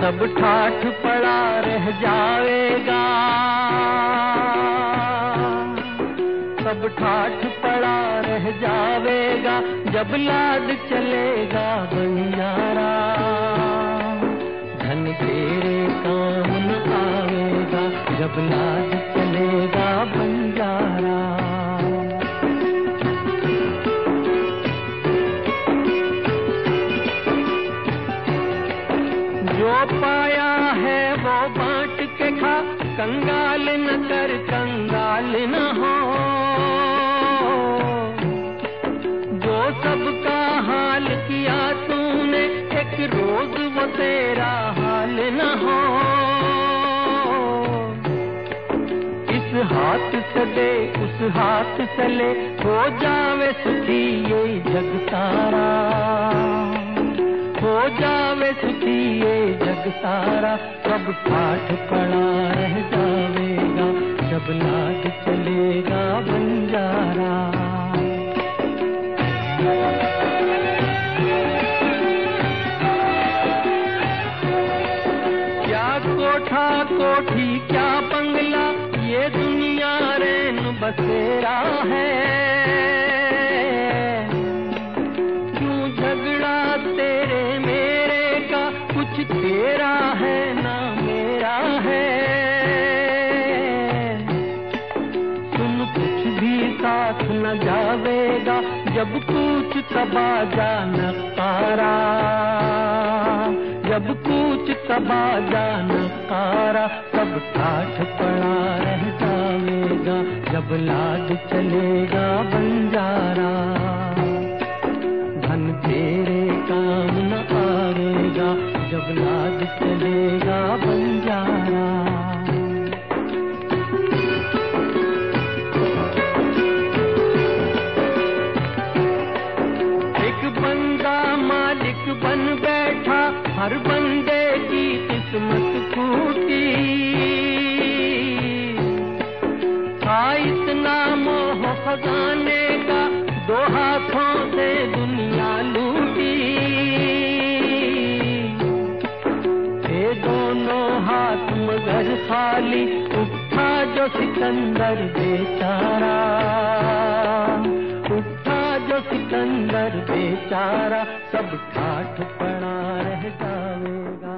सब ठाठ पड़ा रह जाएगा। सब ठाठ पड़ा रह जाएगा, जब लाद चलेगा बंजारा धन तेरे काम आएगा, जब लाद जो पाया है वो बांट के खा, कंगाल न कर, कंगाल न हो। जो सबका हाल किया तूने, एक रोज वो तेरा हाल न हो। इस हाथ से दे, उस हाथ से ले, हो जावे सुखी ये जग सारा सब पाठ पड़ा रह जावेगा जब लाद चलेगा बंजारा। क्या कोठा कोठी, क्या बंगला, ये दुनिया रेन बसेरा है। साथ न जावेगा जब कुछ तबा जान पारा। जब कुछ तबा जान पारा सब ठाठ पड़ा रह जावेगा जब लाद चलेगा बंजारा। धन तेरे काम न आवेगा, जब लाद चलेगा बंजारा। बंदा मालिक बन बैठा, हर बंदे की किस्मत फूटी। था इतना मोह खजाने का दो हाथों से दुनिया लूटी। थे दोनों हाथ मगर खाली, उठा जो सिकंदर बेचारा। सिकंदर बेचारा सब ठाठ पड़ा रह जाएगा।